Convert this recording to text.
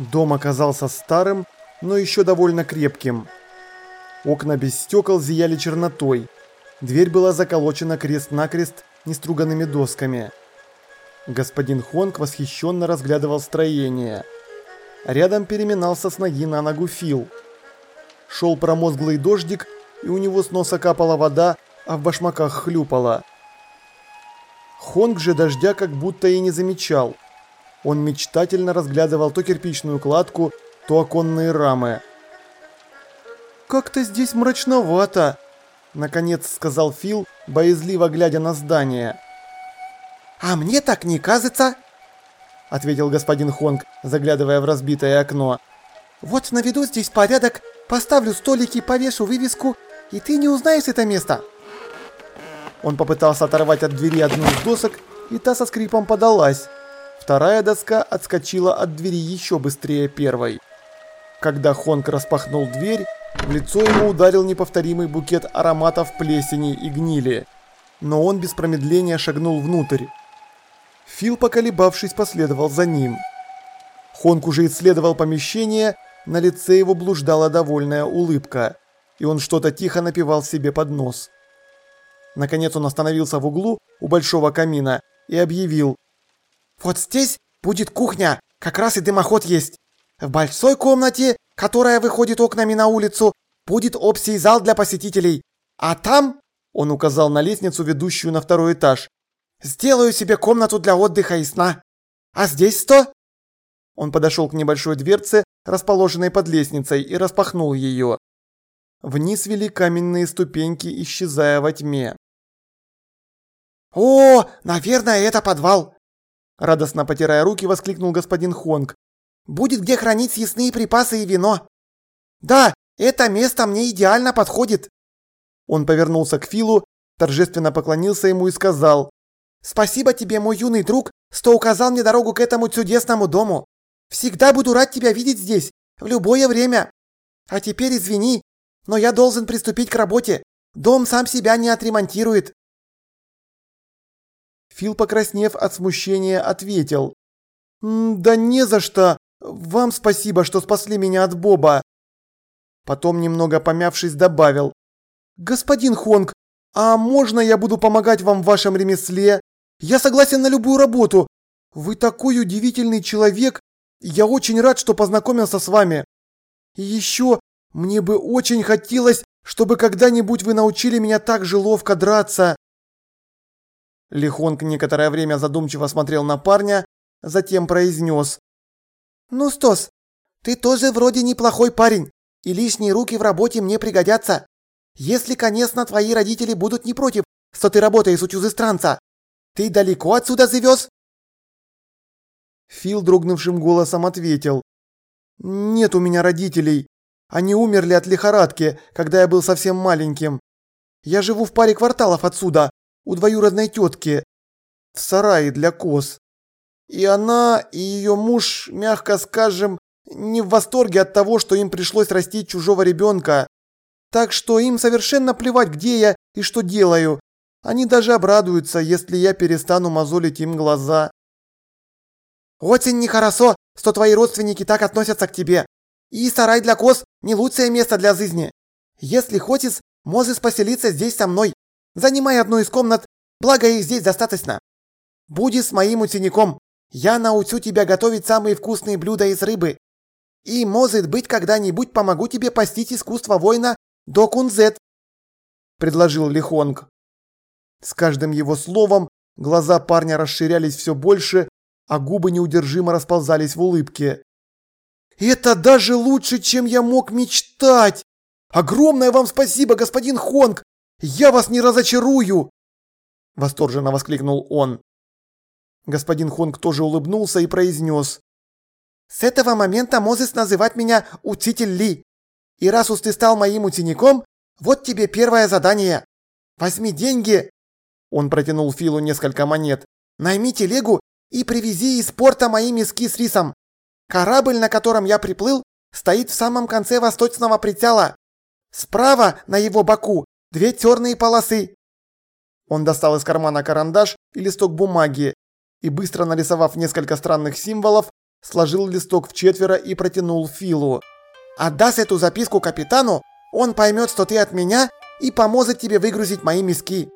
Дом оказался старым, но еще довольно крепким. Окна без стекол зияли чернотой. Дверь была заколочена крест-накрест неструганными досками. Господин Хонг восхищенно разглядывал строение. Рядом переминался с ноги на ногу Фил. Шел промозглый дождик, и у него с носа капала вода, а в башмаках хлюпала. Хонг же дождя как будто и не замечал. Он мечтательно разглядывал то кирпичную кладку, то оконные рамы. «Как-то здесь мрачновато», – наконец сказал Фил, боязливо глядя на здание. «А мне так не кажется», – ответил господин Хонг, заглядывая в разбитое окно. «Вот наведу здесь порядок, поставлю столики, повешу вывеску, и ты не узнаешь это место». Он попытался оторвать от двери одну из досок, и та со скрипом подалась. Вторая доска отскочила от двери еще быстрее первой. Когда Хонг распахнул дверь, в лицо ему ударил неповторимый букет ароматов плесени и гнили. Но он без промедления шагнул внутрь. Фил, поколебавшись, последовал за ним. Хонг уже исследовал помещение, на лице его блуждала довольная улыбка, и он что-то тихо напевал себе под нос. Наконец он остановился в углу у большого камина и объявил вот здесь будет кухня, как раз и дымоход есть. В большой комнате, которая выходит окнами на улицу, будет общий зал для посетителей. А там, он указал на лестницу, ведущую на второй этаж, сделаю себе комнату для отдыха и сна. А здесь что? Он подошел к небольшой дверце, расположенной под лестницей, и распахнул ее. Вниз вели каменные ступеньки, исчезая во тьме. «О, наверное, это подвал!» Радостно потирая руки, воскликнул господин Хонг. «Будет где хранить съестные припасы и вино!» «Да, это место мне идеально подходит!» Он повернулся к Филу, торжественно поклонился ему и сказал. «Спасибо тебе, мой юный друг, что указал мне дорогу к этому чудесному дому. Всегда буду рад тебя видеть здесь, в любое время. А теперь извини, но я должен приступить к работе. Дом сам себя не отремонтирует. Фил, покраснев от смущения, ответил. «Да не за что. Вам спасибо, что спасли меня от Боба». Потом, немного помявшись, добавил. «Господин Хонг, а можно я буду помогать вам в вашем ремесле? Я согласен на любую работу. Вы такой удивительный человек. Я очень рад, что познакомился с вами. И еще, мне бы очень хотелось, чтобы когда-нибудь вы научили меня так же ловко драться. Лихонг некоторое время задумчиво смотрел на парня, затем произнес. «Ну, Стос, ты тоже вроде неплохой парень, и лишние руки в работе мне пригодятся. Если, конечно, твои родители будут не против, что ты работаешь у чужестранца. Ты далеко отсюда завез?» Фил дрогнувшим голосом ответил. «Нет у меня родителей. Они умерли от лихорадки, когда я был совсем маленьким. Я живу в паре кварталов отсюда, у двоюродной тетки в сарае для коз. И она, и ее муж, мягко скажем, не в восторге от того, что им пришлось растить чужого ребенка. Так что им совершенно плевать, где я и что делаю. Они даже обрадуются, если я перестану мозолить им глаза. Очень нехорошо, что твои родственники так относятся к тебе. И сарай для коз не лучшее место для жизни. Если хочешь, можешь поселиться здесь со мной. Занимай одну из комнат, благо их здесь достаточно. Буди с моим учеником. Я научу тебя готовить самые вкусные блюда из рыбы. И, может быть, когда-нибудь помогу тебе постичь искусство воина до кунзет», – предложил Лихонг. С каждым его словом глаза парня расширялись все больше, а губы неудержимо расползались в улыбке. «Это даже лучше, чем я мог мечтать! Огромное вам спасибо, господин Хонг! Я вас не разочарую!» Восторженно воскликнул он. Господин Хонг тоже улыбнулся и произнес. «С этого момента можешь называть меня Учитель Ли. И раз уж ты стал моим учеником, вот тебе первое задание. Возьми деньги». Он протянул Филу несколько монет. «Найми телегу и привези из порта мои миски с рисом. Корабль, на котором я приплыл, стоит в самом конце восточного прицела. Справа на его боку Две черные полосы!» Он достал из кармана карандаш и листок бумаги и, быстро нарисовав несколько странных символов, сложил листок в четверо и протянул Филу. «Отдаст эту записку капитану, он поймет, что ты от меня и поможет тебе выгрузить мои миски».